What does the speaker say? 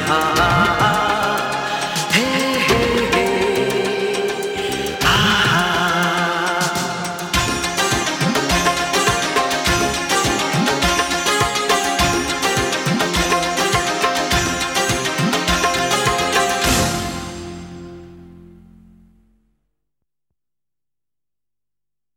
ha